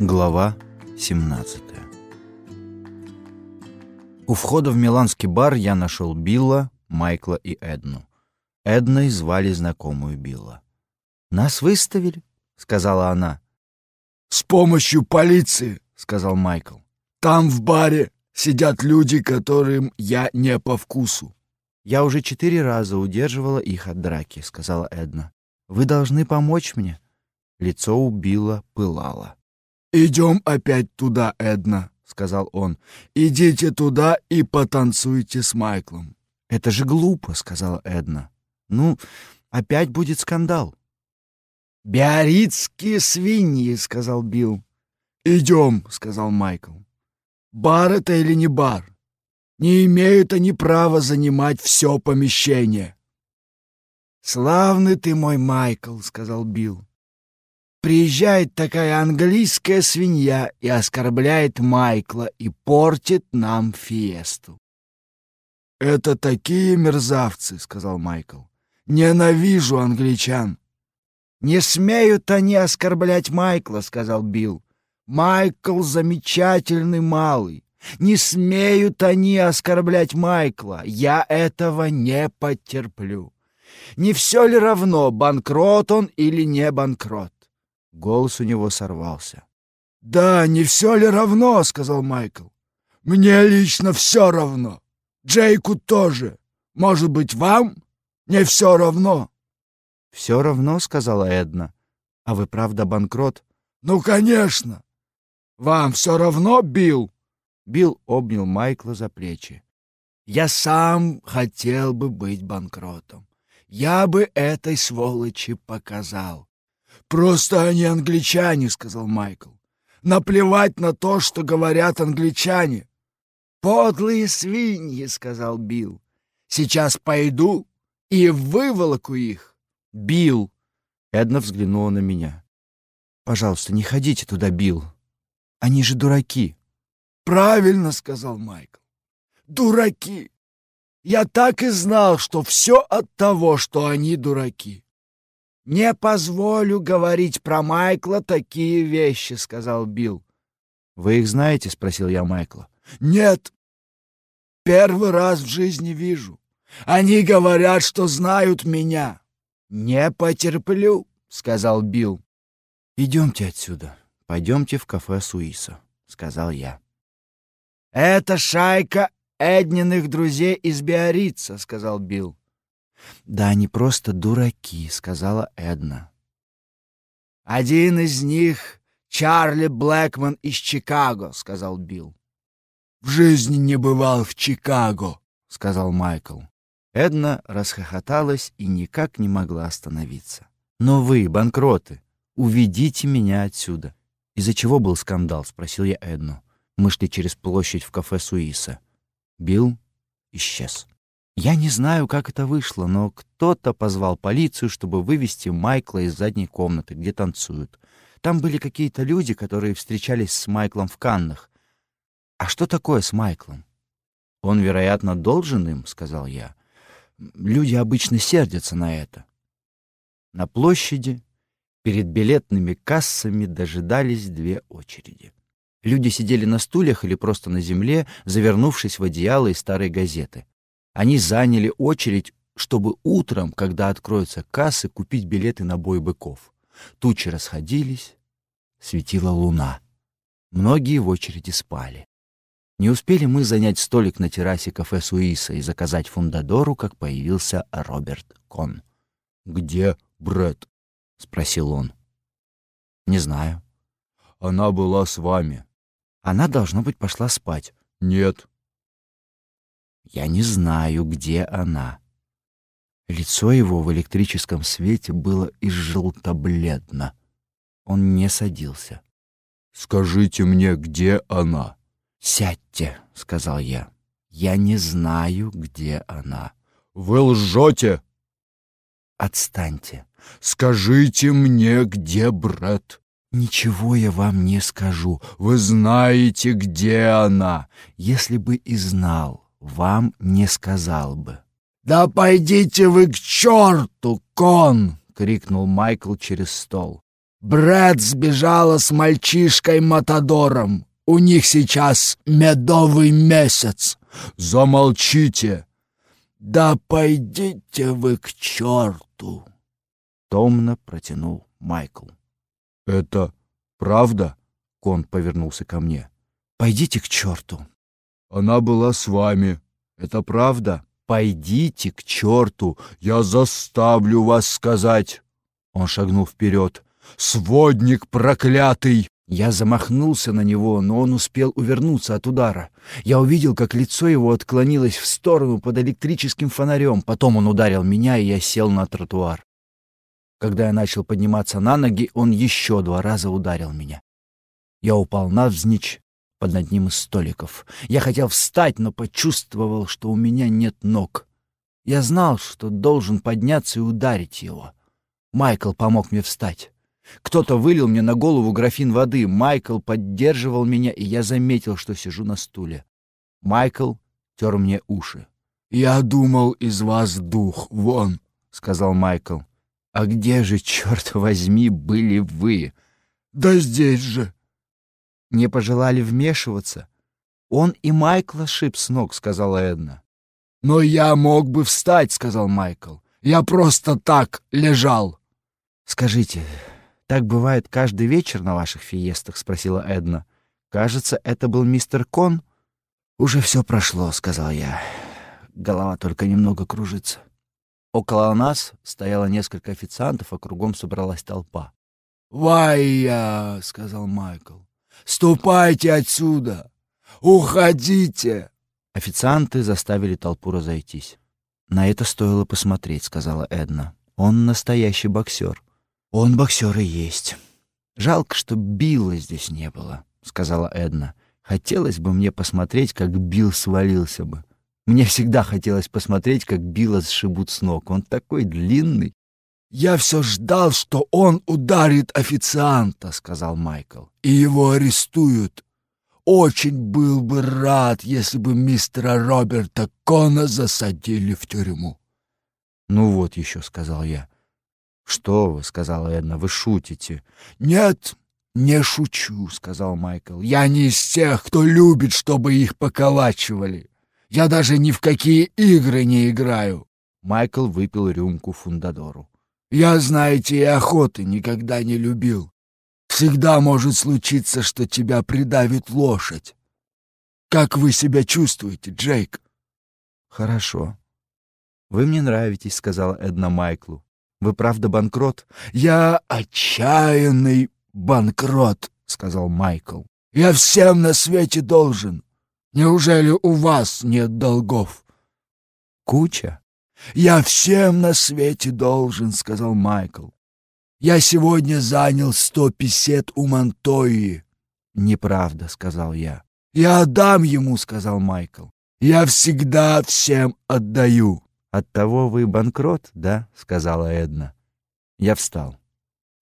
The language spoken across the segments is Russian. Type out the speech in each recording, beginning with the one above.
Глава 17 У входа в миланский бар я нашел Билла, Майкла и Эдну. Эдной звали знакомую Билла. «Нас выставили?» — сказала она. «С помощью полиции», — сказал Майкл. «Там в баре сидят люди, которым я не по вкусу». «Я уже четыре раза удерживала их от драки», — сказала Эдна. «Вы должны помочь мне». Лицо у Билла пылало. «Идем опять туда, Эдна», — сказал он. «Идите туда и потанцуйте с Майклом». «Это же глупо», — сказала Эдна. «Ну, опять будет скандал». «Биаритские свиньи», — сказал Билл. «Идем», — сказал Майкл. «Бар это или не бар? Не имеют они права занимать все помещение». «Славный ты мой Майкл», — сказал Билл. Приезжает такая английская свинья и оскорбляет Майкла и портит нам фиесту. «Это такие мерзавцы», — сказал Майкл. «Ненавижу англичан». «Не смеют они оскорблять Майкла», — сказал Билл. «Майкл замечательный малый. Не смеют они оскорблять Майкла. Я этого не потерплю. Не все ли равно, банкрот он или не банкрот? Голос у него сорвался. «Да, не все ли равно?» — сказал Майкл. «Мне лично все равно. Джейку тоже. Может быть, вам не все равно?» «Все равно», — сказала Эдна. «А вы правда банкрот?» «Ну, конечно! Вам все равно, Билл?» Билл обнял Майкла за плечи. «Я сам хотел бы быть банкротом. Я бы этой сволочи показал. «Просто они англичане», — сказал Майкл. «Наплевать на то, что говорят англичане». «Подлые свиньи», — сказал Билл. «Сейчас пойду и выволоку их». «Билл!» — Эдна взглянула на меня. «Пожалуйста, не ходите туда, Билл. Они же дураки». «Правильно», — сказал Майкл. «Дураки! Я так и знал, что все от того, что они дураки. «Не позволю говорить про Майкла такие вещи», — сказал Билл. «Вы их знаете?» — спросил я Майкла. «Нет. Первый раз в жизни вижу. Они говорят, что знают меня». «Не потерплю», — сказал Билл. «Идемте отсюда. Пойдемте в кафе Суиса», — сказал я. «Это шайка Эдниных друзей из Биорица», — сказал Билл. «Да они просто дураки», — сказала Эдна. «Один из них — Чарли Блэкман из Чикаго», — сказал Билл. «В жизни не бывал в Чикаго», — сказал Майкл. Эдна расхохоталась и никак не могла остановиться. «Но вы, банкроты, уведите меня отсюда». «Из-за чего был скандал?» — спросил я Эдну. Мы шли через площадь в кафе Суиса. Билл исчез. Я не знаю, как это вышло, но кто-то позвал полицию, чтобы вывести Майкла из задней комнаты, где танцуют. Там были какие-то люди, которые встречались с Майклом в Каннах. А что такое с Майклом? Он, вероятно, должен им, сказал я. Люди обычно сердятся на это. На площади перед билетными кассами дожидались две очереди. Люди сидели на стульях или просто на земле, завернувшись в одеяло и старые газеты. Они заняли очередь, чтобы утром, когда откроются кассы, купить билеты на бой быков. Тучи расходились, светила луна. Многие в очереди спали. Не успели мы занять столик на террасе кафе Суиса и заказать фундадору, как появился Роберт Кон. «Где Брэд?» — спросил он. «Не знаю». «Она была с вами». «Она, должно быть, пошла спать». «Нет, я не знаю, где она. Лицо его в электрическом свете было изжелто-бледно. Он не садился. «Скажите мне, где она?» «Сядьте», — сказал я. «Я не знаю, где она». «Вы лжете!» «Отстаньте». «Скажите мне, где Брэд?» «Ничего я вам не скажу. Вы знаете, где она?» «Если бы и знал, вам не сказал бы. «Да пойдите вы к черту, кон!» — крикнул Майкл через стол. Брэд сбежала с мальчишкой-матадором. У них сейчас медовый месяц. Замолчите. Да пойдите вы к черту. Томно протянул Майкл. Это правда? Кон повернулся ко мне. Пойдите к черту. Она была с вами. Это правда? Пойдите к черту. Я заставлю вас сказать. Он шагнул вперед. «Сводник проклятый!» Я замахнулся на него, но он успел увернуться от удара. Я увидел, как лицо его отклонилось в сторону под электрическим фонарем. Потом он ударил меня, и я сел на тротуар. Когда я начал подниматься на ноги, он еще два раза ударил меня. Я упал навзничь под одним из столиков. Я хотел встать, но почувствовал, что у меня нет ног. Я знал, что должен подняться и ударить его. Майкл помог мне встать. Кто-то вылил мне на голову графин воды. Майкл поддерживал меня, и я заметил, что сижу на стуле. Майкл тер мне уши. «Я думал, из вас дух, вон», — сказал Майкл. «А где же, черт возьми, были вы?» «Да здесь же». «Не пожелали вмешиваться?» «Он и Майкл ошиб с ног», — сказала Эдна. «Но я мог бы встать», — сказал Майкл. «Я просто так лежал». «Скажите, так бывает каждый вечер на ваших фиестах?» — спросила Эдна. «Кажется, это был мистер Кон». «Уже все прошло», — сказал я. Голова только немного кружится. Около нас стояло несколько официантов, а кругом собралась толпа. «Вайя!» — сказал Майкл. «Ступайте отсюда! Уходите!» Официанты заставили толпу разойтись. «На это стоило посмотреть», — сказала Эдна. «Он настоящий боксер». «Он боксер и есть. Жалко, что Билла здесь не было», — сказала Эдна. «Хотелось бы мне посмотреть, как Билл свалился бы. Мне всегда хотелось посмотреть, как Билла сшибут с ног. Он такой длинный». «Я все ждал, что он ударит официанта», — сказал Майкл. «И его арестуют. Очень был бы рад, если бы мистера Роберта Кона засадили в тюрьму». «Ну вот еще», — сказал я. «Что вы», — сказала Эдна, — «вы шутите». «Нет, не шучу», — сказал Майкл. «Я не из тех, кто любит, чтобы их поколачивали. Я даже ни в какие игры не играю». Майкл выпил рюмку фундадору. «Я, знаете, и охоты никогда не любил. Всегда может случиться, что тебя придавит лошадь. Как вы себя чувствуете, Джейк?» «Хорошо. Вы мне нравитесь», — сказала Эдна Майклу. Вы правда банкрот? Я отчаянный банкрот, сказал Майкл. Я всем на свете должен. Неужели у вас нет долгов? Куча. Я всем на свете должен, сказал Майкл. Я сегодня занял сто писет у Монтои. Неправда, сказал я. Я отдам ему, сказал Майкл. Я всегда всем отдаю. «Оттого вы банкрот, да?» — сказала Эдна. Я встал.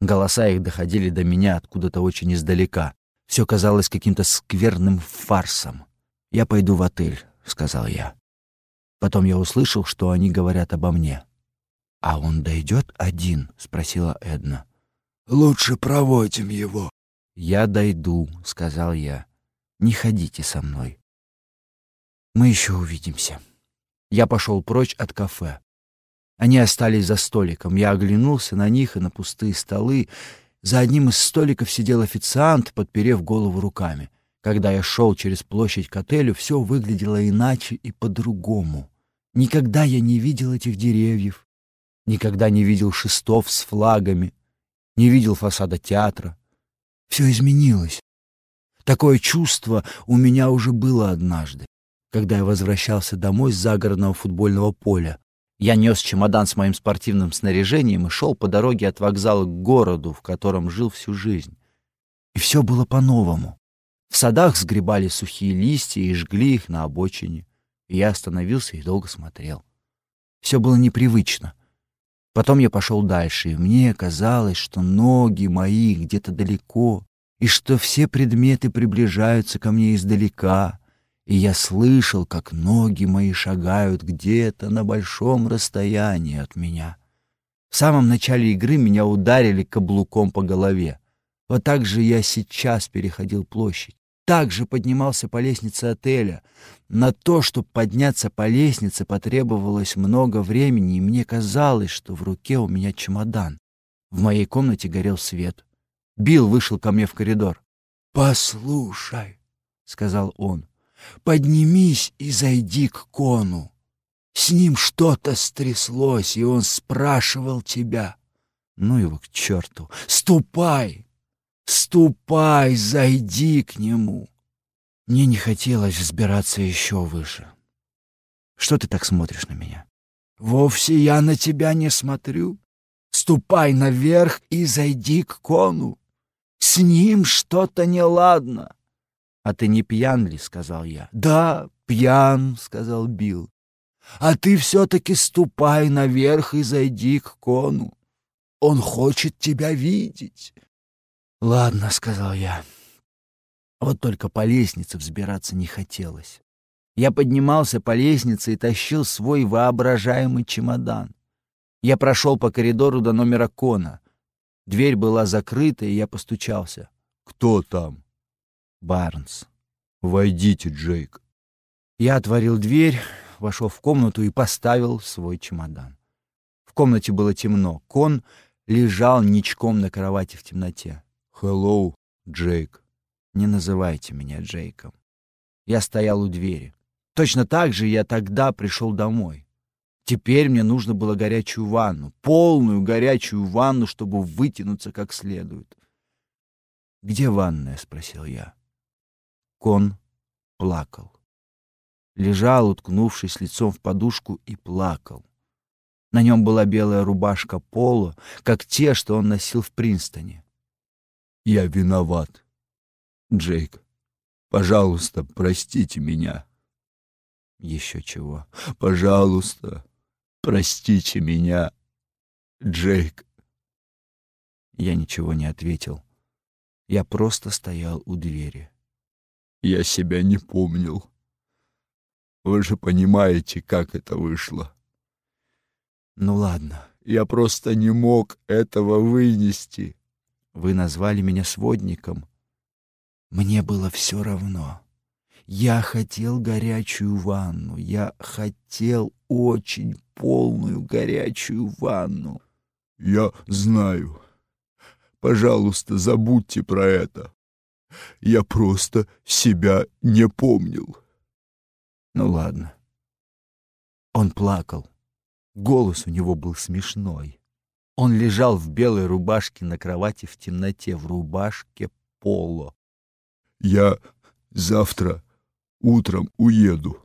Голоса их доходили до меня откуда-то очень издалека. Все казалось каким-то скверным фарсом. «Я пойду в отель», — сказал я. Потом я услышал, что они говорят обо мне. «А он дойдет один?» — спросила Эдна. «Лучше проводим его». «Я дойду», — сказал я. «Не ходите со мной. Мы еще увидимся». Я пошел прочь от кафе. Они остались за столиком. Я оглянулся на них и на пустые столы. За одним из столиков сидел официант, подперев голову руками. Когда я шел через площадь к отелю, все выглядело иначе и по-другому. Никогда я не видел этих деревьев, никогда не видел шестов с флагами, не видел фасада театра. Все изменилось. Такое чувство у меня уже было однажды когда я возвращался домой с загородного футбольного поля. Я нес чемодан с моим спортивным снаряжением и шел по дороге от вокзала к городу, в котором жил всю жизнь. И все было по-новому. В садах сгребали сухие листья и жгли их на обочине. И я остановился и долго смотрел. Все было непривычно. Потом я пошел дальше, и мне казалось, что ноги мои где-то далеко, и что все предметы приближаются ко мне издалека — и я слышал, как ноги мои шагают где-то на большом расстоянии от меня. В самом начале игры меня ударили каблуком по голове. Вот так же я сейчас переходил площадь. Так же поднимался по лестнице отеля. На то, чтобы подняться по лестнице, потребовалось много времени, и мне казалось, что в руке у меня чемодан. В моей комнате горел свет. Билл вышел ко мне в коридор. «Послушай», — сказал он, — «поднимись и зайди к Кону. С ним что-то стряслось, и он спрашивал тебя. Ну его к черту! Ступай! Ступай, зайди к нему!» Мне не хотелось взбираться еще выше. Что ты так смотришь на меня? Вовсе я на тебя не смотрю. Ступай наверх и зайди к кону. С ним что-то неладно. А ты не пьян ли, сказал я. Да, пьян, сказал Билл. А ты все-таки ступай наверх и зайди к кону. Он хочет тебя видеть. Ладно, сказал я. Вот только по лестнице взбираться не хотелось. Я поднимался по лестнице и тащил свой воображаемый чемодан. Я прошел по коридору до номера Кона. Дверь была закрыта, и я постучался. «Кто там?» «Барнс». «Войдите, Джейк». Я отворил дверь, вошел в комнату и поставил свой чемодан. В комнате было темно. Кон лежал ничком на кровати в темноте. «Хеллоу, Джейк». «Не называйте меня Джейком». Я стоял у двери. Точно так же я тогда пришел домой. Теперь мне нужно было горячую ванну, полную горячую ванну, чтобы вытянуться как следует. «Где ванная?» — спросил я. Кон плакал. Лежал, уткнувшись лицом в подушку, и плакал. На нем была белая рубашка поло, как те, что он носил в Принстоне. «Я виноват. Джейк, пожалуйста, простите меня». «Еще чего?» «Пожалуйста, простите меня, Джейк». Я ничего не ответил. Я просто стоял у двери. Я себя не помнил. Вы же понимаете, как это вышло. Ну ладно. Я просто не мог этого вынести. Вы назвали меня сводником. Мне было все равно. Я хотел горячую ванну. Я хотел очень полную горячую ванну. Я знаю. Пожалуйста, забудьте про это. Я просто себя не помнил. Ну ладно. Он плакал. Голос у него был смешной. Он лежал в белой рубашке на кровати в темноте, в рубашке поло. «Я завтра утром уеду».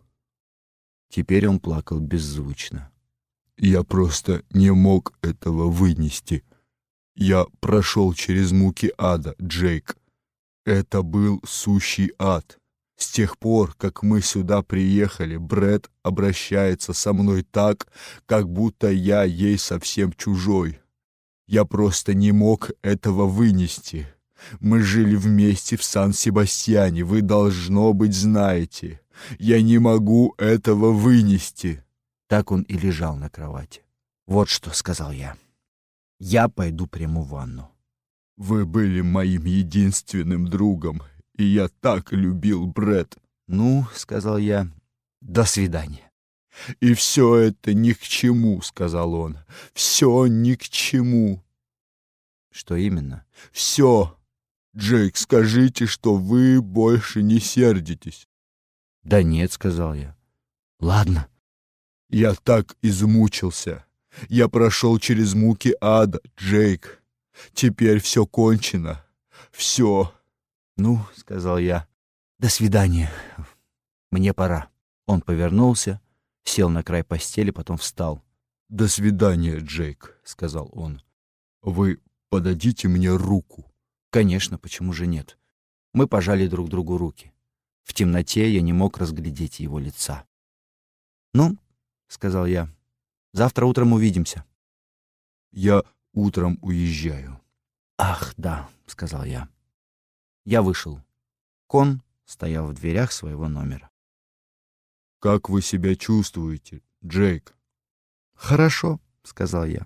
Теперь он плакал беззвучно. «Я просто не мог этого вынести. Я прошел через муки ада, Джейк. Это был сущий ад. С тех пор, как мы сюда приехали, Бред обращается со мной так, как будто я ей совсем чужой. Я просто не мог этого вынести. Мы жили вместе в Сан-Себастьяне, вы, должно быть, знаете. Я не могу этого вынести. Так он и лежал на кровати. «Вот что», — сказал я. «Я пойду приму ванну». «Вы были моим единственным другом, и я так любил Бред. «Ну, — сказал я, — до свидания». «И все это ни к чему», — сказал он. «Все ни к чему». «Что именно?» «Все. Джейк, скажите, что вы больше не сердитесь». «Да нет», — сказал я. «Ладно». «Я так измучился. Я прошел через муки ада, Джейк. Теперь все кончено. Все». «Ну», — сказал я, — «до свидания. Мне пора». Он повернулся, сел на край постели, потом встал. «До свидания, Джейк», — сказал он. «Вы подадите мне руку». «Конечно, почему же нет?» Мы пожали друг другу руки. В темноте я не мог разглядеть его лица. «Ну», — сказал я, — «завтра утром увидимся». «Я утром уезжаю». «Ах, да», — сказал я. Я вышел. Кон стоял в дверях своего номера. «Как вы себя чувствуете, Джейк?» «Хорошо», — сказал я.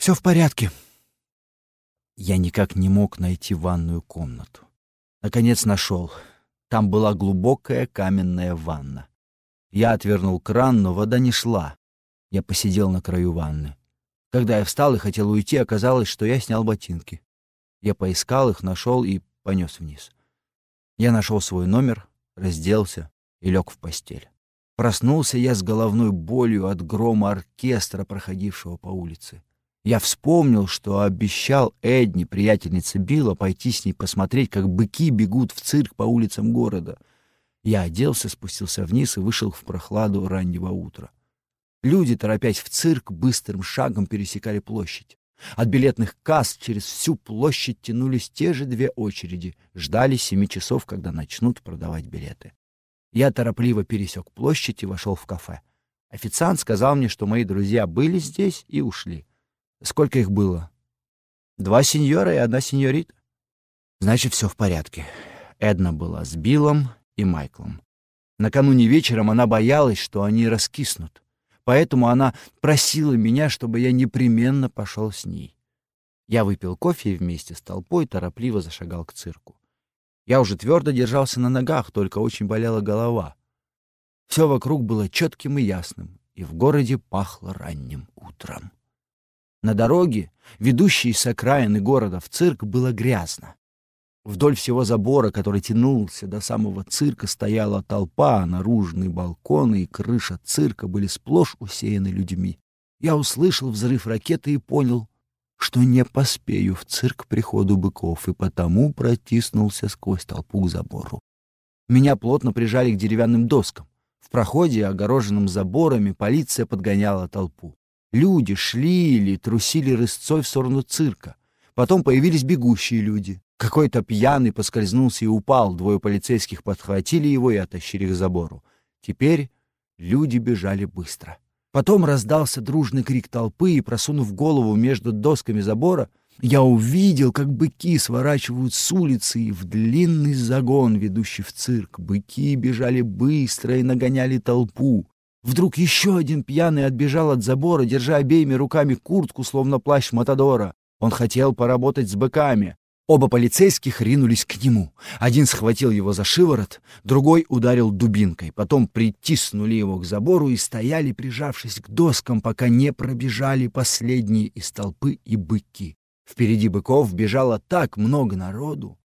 Все в порядке. Я никак не мог найти ванную комнату. Наконец нашел. Там была глубокая каменная ванна. Я отвернул кран, но вода не шла. Я посидел на краю ванны. Когда я встал и хотел уйти, оказалось, что я снял ботинки. Я поискал их, нашел и понес вниз. Я нашел свой номер, разделся и лег в постель. Проснулся я с головной болью от грома оркестра, проходившего по улице. Я вспомнил, что обещал Эдни, приятельнице Билла, пойти с ней посмотреть, как быки бегут в цирк по улицам города. Я оделся, спустился вниз и вышел в прохладу раннего утра. Люди, торопясь в цирк, быстрым шагом пересекали площадь. От билетных касс через всю площадь тянулись те же две очереди, ждали семи часов, когда начнут продавать билеты. Я торопливо пересек площадь и вошел в кафе. Официант сказал мне, что мои друзья были здесь и ушли. Сколько их было? Два сеньора и одна сеньорита. Значит, все в порядке. Эдна была с Биллом и Майклом. Накануне вечером она боялась, что они раскиснут. Поэтому она просила меня, чтобы я непременно пошел с ней. Я выпил кофе и вместе с толпой торопливо зашагал к цирку. Я уже твердо держался на ногах, только очень болела голова. Все вокруг было четким и ясным, и в городе пахло ранним утром. На дороге, ведущей с окраины города в цирк, было грязно. Вдоль всего забора, который тянулся до самого цирка, стояла толпа, наружные балконы и крыша цирка были сплошь усеяны людьми. Я услышал взрыв ракеты и понял, что не поспею в цирк приходу быков, и потому протиснулся сквозь толпу к забору. Меня плотно прижали к деревянным доскам. В проходе, огороженном заборами, полиция подгоняла толпу. Люди шли или трусили рысцой в сторону цирка. Потом появились бегущие люди. Какой-то пьяный поскользнулся и упал. Двое полицейских подхватили его и оттащили к забору. Теперь люди бежали быстро. Потом раздался дружный крик толпы, и, просунув голову между досками забора, я увидел, как быки сворачивают с улицы и в длинный загон, ведущий в цирк. Быки бежали быстро и нагоняли толпу. Вдруг еще один пьяный отбежал от забора, держа обеими руками куртку, словно плащ Матадора. Он хотел поработать с быками. Оба полицейских ринулись к нему. Один схватил его за шиворот, другой ударил дубинкой. Потом притиснули его к забору и стояли, прижавшись к доскам, пока не пробежали последние из толпы и быки. Впереди быков бежало так много народу,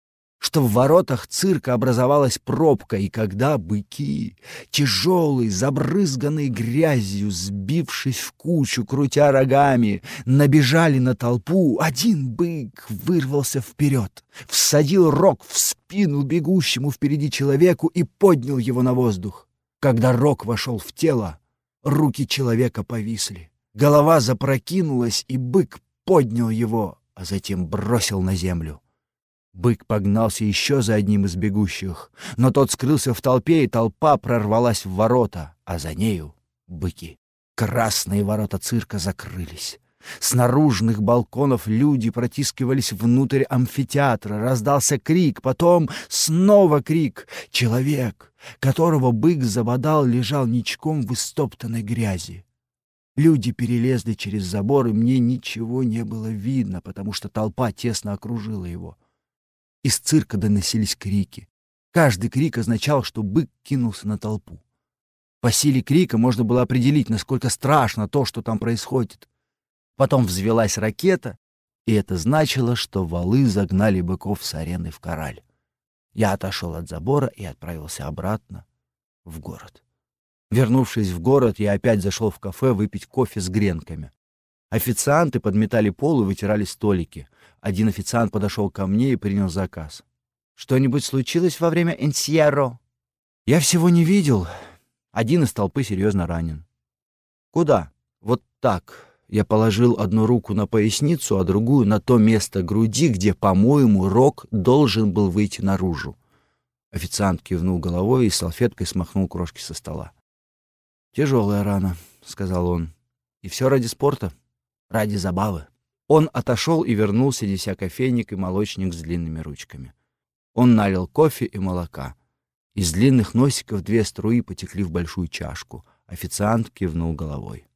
что в воротах цирка образовалась пробка, и когда быки, тяжелые, забрызганные грязью, сбившись в кучу, крутя рогами, набежали на толпу, один бык вырвался вперед, всадил рог в спину бегущему впереди человеку и поднял его на воздух. Когда рог вошел в тело, руки человека повисли. Голова запрокинулась, и бык поднял его, а затем бросил на землю. Бык погнался еще за одним из бегущих, но тот скрылся в толпе, и толпа прорвалась в ворота, а за нею — быки. Красные ворота цирка закрылись. С наружных балконов люди протискивались внутрь амфитеатра. Раздался крик, потом снова крик. Человек, которого бык забодал, лежал ничком в истоптанной грязи. Люди перелезли через забор, и мне ничего не было видно, потому что толпа тесно окружила его. Из цирка доносились крики. Каждый крик означал, что бык кинулся на толпу. По силе крика можно было определить, насколько страшно то, что там происходит. Потом взвелась ракета, и это значило, что валы загнали быков с арены в кораль. Я отошел от забора и отправился обратно в город. Вернувшись в город, я опять зашел в кафе выпить кофе с гренками. Официанты подметали пол и вытирали столики. Один официант подошел ко мне и принял заказ. «Что-нибудь случилось во время энсьерро?» «Я всего не видел. Один из толпы серьезно ранен». «Куда?» «Вот так». Я положил одну руку на поясницу, а другую на то место груди, где, по-моему, рог должен был выйти наружу. Официант кивнул головой и салфеткой смахнул крошки со стола. «Тяжелая рана», — сказал он. «И все ради спорта?» Ради забавы. Он отошел и вернулся, неся кофейник и молочник с длинными ручками. Он налил кофе и молока. Из длинных носиков две струи потекли в большую чашку. Официант кивнул головой.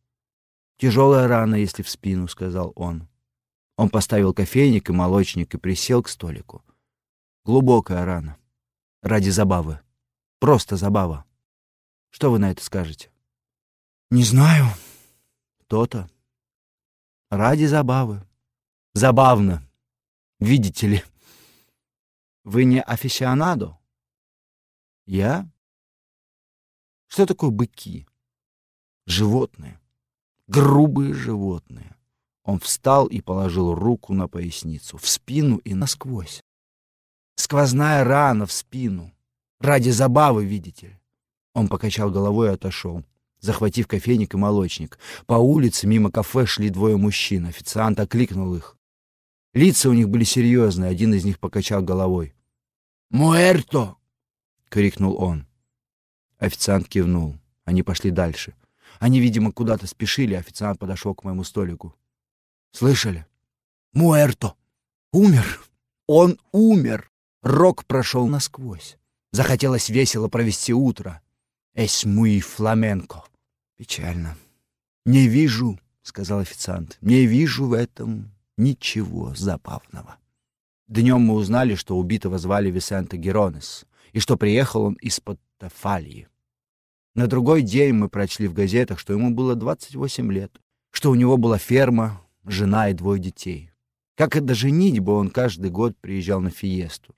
«Тяжелая рана, если в спину», — сказал он. Он поставил кофейник и молочник и присел к столику. Глубокая рана. Ради забавы. Просто забава. Что вы на это скажете? Не знаю. То-то. Ради забавы. Забавно. Видите ли. Вы не афисионадо? Я? Что такое быки? Животные. Грубые животные. Он встал и положил руку на поясницу, в спину и насквозь. Сквозная рана в спину. Ради забавы, видите ли. Он покачал головой и отошел, захватив кофейник и молочник. По улице мимо кафе шли двое мужчин. Официант окликнул их. Лица у них были серьезные, один из них покачал головой. «Муэрто!» — крикнул он. Официант кивнул. Они пошли дальше. Они, видимо, куда-то спешили, официант подошел к моему столику. Слышали? Муэрто. Умер. Он умер. Рок прошел насквозь. Захотелось весело провести утро. Эс муи фламенко. Печально. Не вижу, сказал официант. Не вижу в этом ничего забавного. Днем мы узнали, что убитого звали Висенте Геронес, и что приехал он из-под Тафалии. На другой день мы прочли в газетах, что ему было 28 лет, что у него была ферма, жена и двое детей. Как и до женитьбы он каждый год приезжал на фиесту.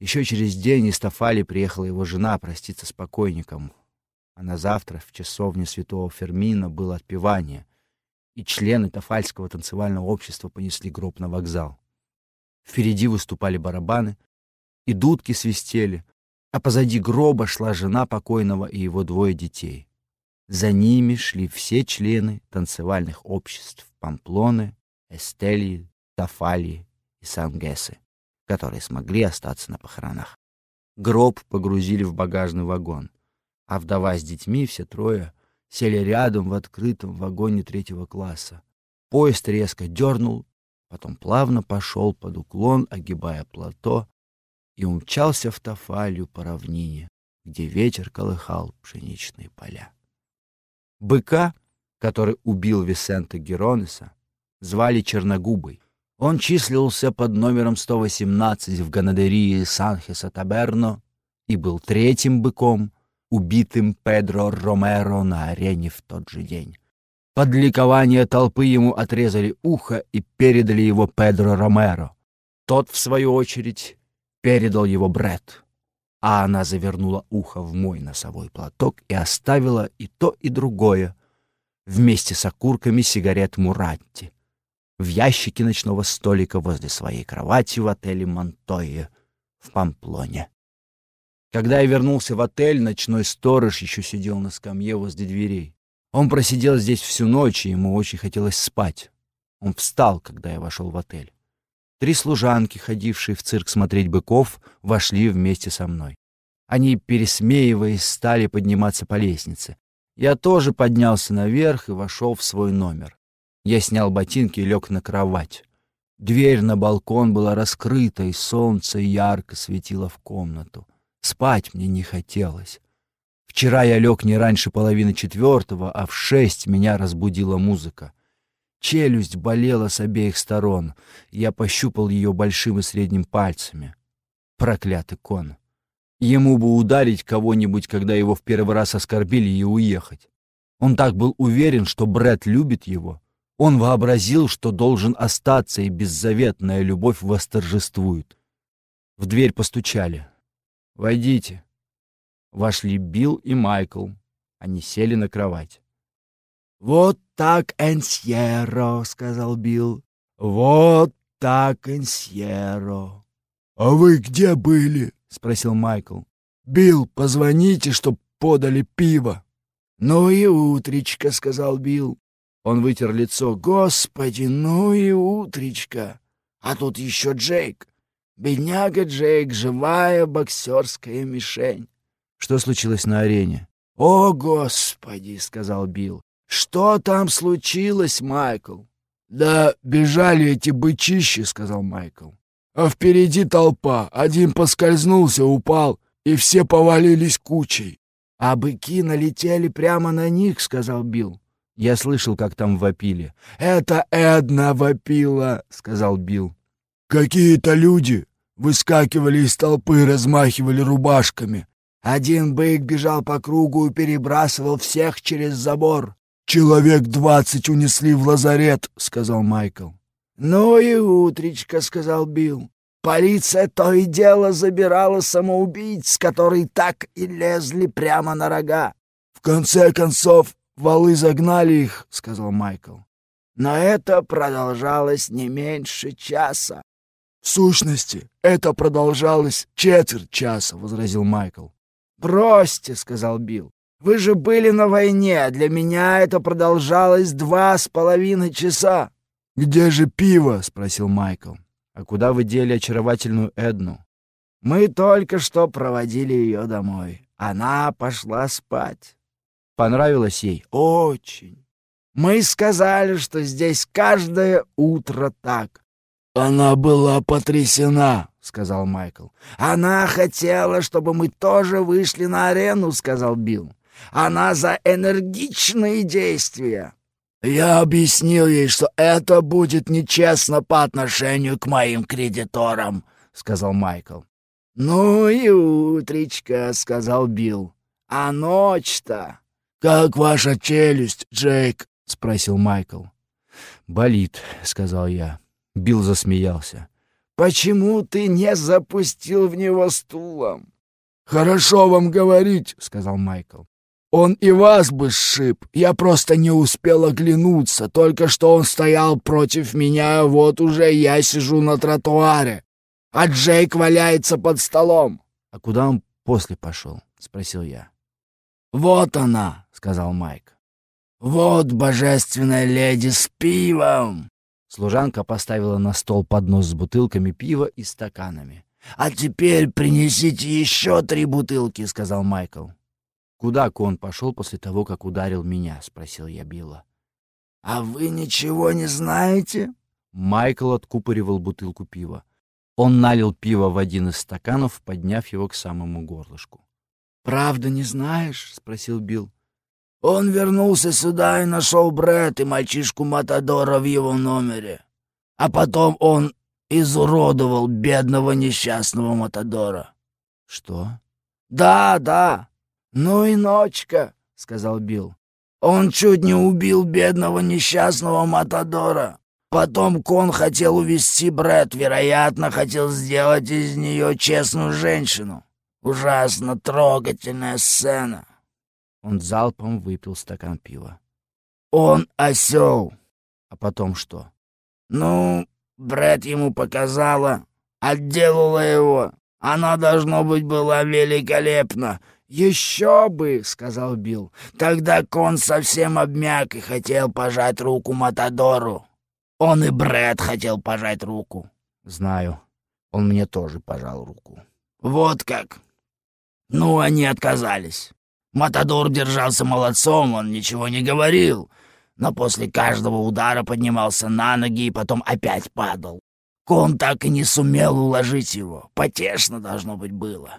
Еще через день из Тафали приехала его жена проститься с покойником. А на завтра в часовне святого Фермина было отпевание, и члены Тафальского танцевального общества понесли гроб на вокзал. Впереди выступали барабаны, и дудки свистели, а позади гроба шла жена покойного и его двое детей. За ними шли все члены танцевальных обществ Памплоны, Эстелии, Тафалии и Сангесы, которые смогли остаться на похоронах. Гроб погрузили в багажный вагон, а вдова с детьми, все трое, сели рядом в открытом вагоне третьего класса. Поезд резко дернул, потом плавно пошел под уклон, огибая плато, и умчался в Тафалию по равнине, где ветер колыхал пшеничные поля. Быка, который убил Висента Геронеса, звали Черногубый. Он числился под номером 118 в Ганадерии Санхеса Таберно и был третьим быком, убитым Педро Ромеро на арене в тот же день. Под ликование толпы ему отрезали ухо и передали его Педро Ромеро. Тот, в свою очередь, передал его Бред а она завернула ухо в мой носовой платок и оставила и то, и другое вместе с окурками сигарет Муратти в ящике ночного столика возле своей кровати в отеле Монтойе в Памплоне. Когда я вернулся в отель, ночной сторож еще сидел на скамье возле дверей. Он просидел здесь всю ночь, и ему очень хотелось спать. Он встал, когда я вошел в отель. Три служанки, ходившие в цирк смотреть быков, вошли вместе со мной. Они, пересмеиваясь, стали подниматься по лестнице. Я тоже поднялся наверх и вошел в свой номер. Я снял ботинки и лег на кровать. Дверь на балкон была раскрыта, и солнце ярко светило в комнату. Спать мне не хотелось. Вчера я лег не раньше половины четвертого, а в шесть меня разбудила музыка. Челюсть болела с обеих сторон. Я пощупал ее большим и средним пальцами. Проклятый кон. Ему бы ударить кого-нибудь, когда его в первый раз оскорбили, и уехать. Он так был уверен, что Бред любит его. Он вообразил, что должен остаться, и беззаветная любовь восторжествует. В дверь постучали. «Войдите». Вошли Билл и Майкл. Они сели на кровать. «Вот так, Энсьеро», — сказал Билл. «Вот так, Энсьеро». «А вы где были?» — спросил Майкл. «Билл, позвоните, чтоб подали пиво». «Ну и утречка», — сказал Билл. Он вытер лицо. «Господи, ну и утречка! А тут еще Джейк. Бедняга Джейк, живая боксерская мишень». «Что случилось на арене?» «О, Господи!» — сказал Билл. «Что там случилось, Майкл?» «Да бежали эти бычищи», — сказал Майкл. «А впереди толпа. Один поскользнулся, упал, и все повалились кучей». «А быки налетели прямо на них», — сказал Билл. Я слышал, как там вопили. «Это Эдна вопила», — сказал Билл. «Какие-то люди выскакивали из толпы, размахивали рубашками. Один бык бежал по кругу и перебрасывал всех через забор. «Человек двадцать унесли в лазарет», — сказал Майкл. «Ну и утречка», — сказал Билл. «Полиция то и дело забирала самоубийц, которые так и лезли прямо на рога. В конце концов, Валы загнали их, — сказал Майкл. Но это продолжалось не меньше часа. В сущности, это продолжалось четверть часа, — возразил Майкл. «Бросьте», — сказал Билл. «Вы же были на войне, а для меня это продолжалось два с половиной часа». «Где же пиво?» — спросил Майкл. «А куда вы дели очаровательную Эдну?» «Мы только что проводили ее домой. Она пошла спать». Понравилось ей? Очень. Мы сказали, что здесь каждое утро так. Она была потрясена, сказал Майкл. Она хотела, чтобы мы тоже вышли на арену, сказал Билл. Она за энергичные действия. Я объяснил ей, что это будет нечестно по отношению к моим кредиторам, сказал Майкл. Ну и утречка, сказал Билл. А ночь-то «Как ваша челюсть, Джейк?» — спросил Майкл. «Болит», — сказал я. Билл засмеялся. «Почему ты не запустил в него стулом?» «Хорошо вам говорить», — сказал Майкл. «Он и вас бы сшиб. Я просто не успел оглянуться. Только что он стоял против меня, вот уже я сижу на тротуаре. А Джейк валяется под столом». «А куда он после пошел?» — спросил я. «Вот она», — сказал Майк. «Вот божественная леди с пивом!» Служанка поставила на стол поднос с бутылками пива и стаканами. «А теперь принесите еще три бутылки», — сказал Майкл. «Куда Кон пошел после того, как ударил меня?» — спросил я Билла. «А вы ничего не знаете?» Майкл откупоривал бутылку пива. Он налил пиво в один из стаканов, подняв его к самому горлышку. «Правда не знаешь?» — спросил Билл. «Он вернулся сюда и нашел Брэд и мальчишку Матадора в его номере. А потом он изуродовал бедного несчастного Матадора». «Что?» «Да, да. Ну и ночка», — сказал Билл. «Он чуть не убил бедного несчастного Матадора. Потом Кон хотел увести Брэд, вероятно, хотел сделать из нее честную женщину. Ужасно трогательная сцена. Он залпом выпил стакан пива. Он осел. А потом что? Ну, Брэд ему показала, отделала его. Она, должно быть, была великолепна. «Еще бы!» — сказал Билл. Тогда Кон совсем обмяк и хотел пожать руку Матадору. Он и Брэд хотел пожать руку. «Знаю. Он мне тоже пожал руку». «Вот как!» Ну, они отказались. Матадор держался молодцом, он ничего не говорил, но после каждого удара поднимался на ноги и потом опять падал. Кон так и не сумел уложить его. Потешно должно быть было.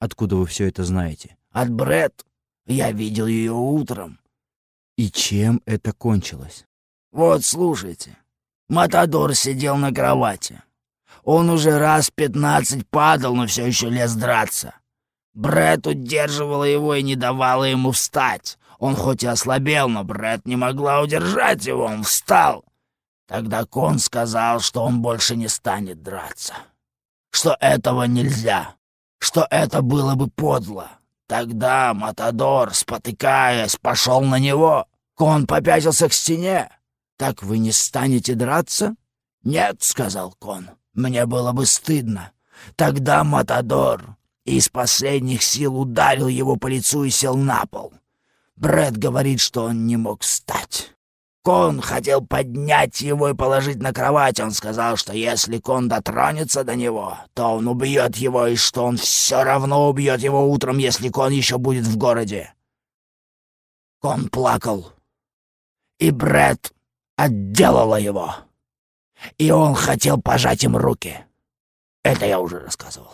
Откуда вы все это знаете? От Бред. Я видел ее утром. И чем это кончилось? Вот, слушайте. Матадор сидел на кровати. Он уже раз пятнадцать падал, но все еще лез драться. Бред удерживала его и не давала ему встать. Он хоть и ослабел, но Бред не могла удержать его, он встал. Тогда Кон сказал, что он больше не станет драться. Что этого нельзя. Что это было бы подло. Тогда Матадор, спотыкаясь, пошел на него. Кон попятился к стене. «Так вы не станете драться?» «Нет», — сказал Кон. Мне было бы стыдно. Тогда Матадор из последних сил ударил его по лицу и сел на пол. Брэд говорит, что он не мог встать. Кон хотел поднять его и положить на кровать. Он сказал, что если Кон дотронется до него, то он убьет его, и что он все равно убьет его утром, если Кон еще будет в городе. Кон плакал, и Брэд отделала его и он хотел пожать им руки. Это я уже рассказывал.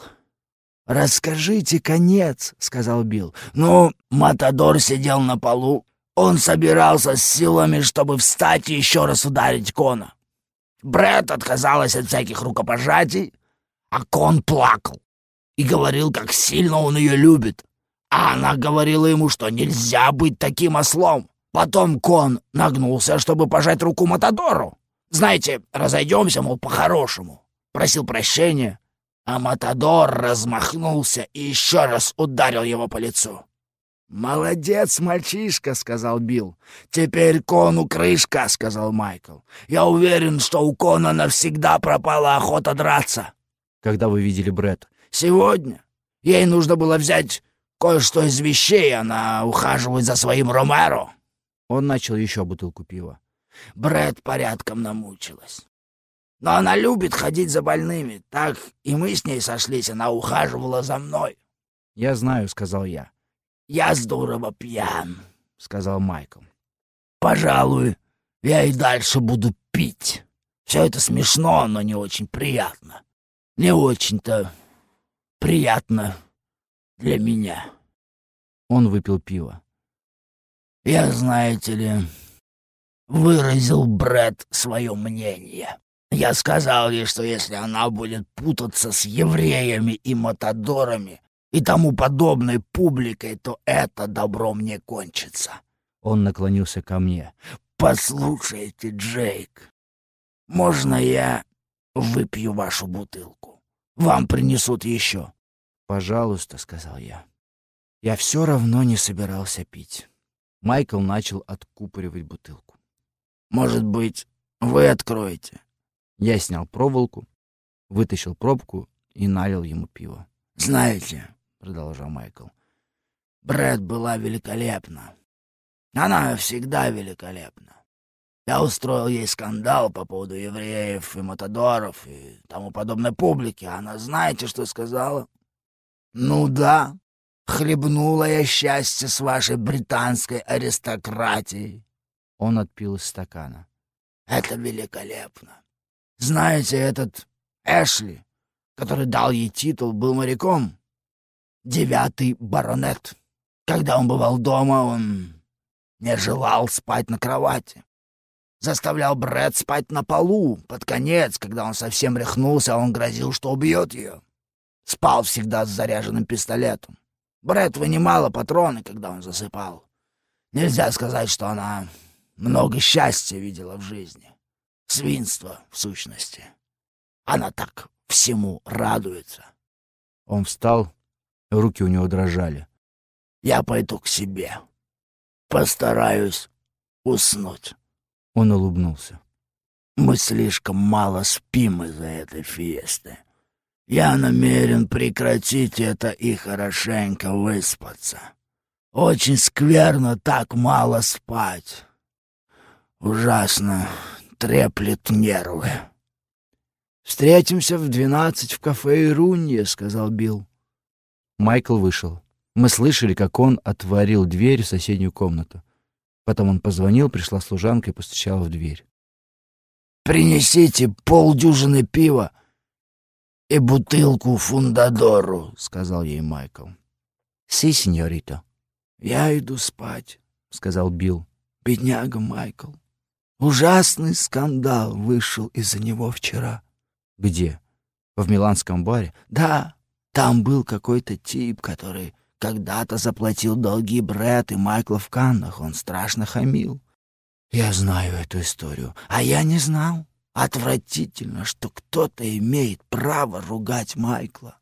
«Расскажите конец», — сказал Билл. «Ну, Матадор сидел на полу. Он собирался с силами, чтобы встать и еще раз ударить Кона. Брэд отказалась от всяких рукопожатий, а Кон плакал и говорил, как сильно он ее любит. А она говорила ему, что нельзя быть таким ослом. Потом Кон нагнулся, чтобы пожать руку Матадору. Знаете, разойдемся, мол, по-хорошему. Просил прощения, а Матадор размахнулся и еще раз ударил его по лицу. «Молодец, мальчишка», — сказал Билл. «Теперь Кону крышка», — сказал Майкл. «Я уверен, что у Кона навсегда пропала охота драться». «Когда вы видели Бред? «Сегодня. Ей нужно было взять кое-что из вещей, она ухаживает за своим Ромеро». Он начал еще бутылку пива. Бред порядком намучилась. Но она любит ходить за больными. Так и мы с ней сошлись, она ухаживала за мной. «Я знаю», — сказал я. «Я здорово пьян», — сказал Майкл. «Пожалуй, я и дальше буду пить. Все это смешно, но не очень приятно. Не очень-то приятно для меня». Он выпил пиво. «Я, знаете ли, выразил Брэд свое мнение. Я сказал ей, что если она будет путаться с евреями и матадорами и тому подобной публикой, то это добром не кончится. Он наклонился ко мне. «Послушайте, Джейк, можно я выпью вашу бутылку? Вам принесут еще». «Пожалуйста», — сказал я. Я все равно не собирался пить. Майкл начал откупоривать бутылку. «Может быть, вы откроете?» Я снял проволоку, вытащил пробку и налил ему пиво. «Знаете», — продолжал Майкл, — «Брэд была великолепна. Она всегда великолепна. Я устроил ей скандал по поводу евреев и матадоров и тому подобной публики. Она знаете, что сказала? Ну да, хлебнула я счастье с вашей британской аристократией. Он отпил из стакана. Это великолепно. Знаете, этот Эшли, который дал ей титул, был моряком. Девятый баронет. Когда он бывал дома, он не желал спать на кровати. Заставлял Брэд спать на полу. Под конец, когда он совсем рехнулся, он грозил, что убьет ее. Спал всегда с заряженным пистолетом. Брэд вынимала патроны, когда он засыпал. Нельзя сказать, что она много счастья видела в жизни. Свинство, в сущности. Она так всему радуется. Он встал, руки у него дрожали. Я пойду к себе. Постараюсь уснуть. Он улыбнулся. Мы слишком мало спим из-за этой фиесты. Я намерен прекратить это и хорошенько выспаться. Очень скверно так мало спать. Ужасно треплет нервы. «Встретимся в двенадцать в кафе Ирунье», — сказал Билл. Майкл вышел. Мы слышали, как он отворил дверь в соседнюю комнату. Потом он позвонил, пришла служанка и постучала в дверь. «Принесите полдюжины пива и бутылку фундадору», — сказал ей Майкл. «Си, сеньорито». «Я иду спать», — сказал Билл. «Бедняга Майкл. Ужасный скандал вышел из-за него вчера». «Где? В миланском баре?» «Да, там был какой-то тип, который когда-то заплатил долги Брэд и Майкла в Каннах. Он страшно хамил. Я знаю эту историю, а я не знал. Отвратительно, что кто-то имеет право ругать Майкла.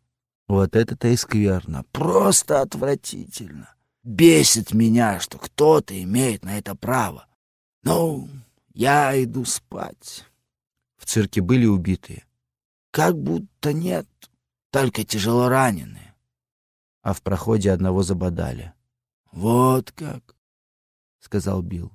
Вот это-то и скверно. Просто отвратительно. Бесит меня, что кто-то имеет на это право. Ну, я иду спать. В цирке были убитые? Как будто нет, только тяжело раненые. А в проходе одного забодали. Вот как, — сказал Билл.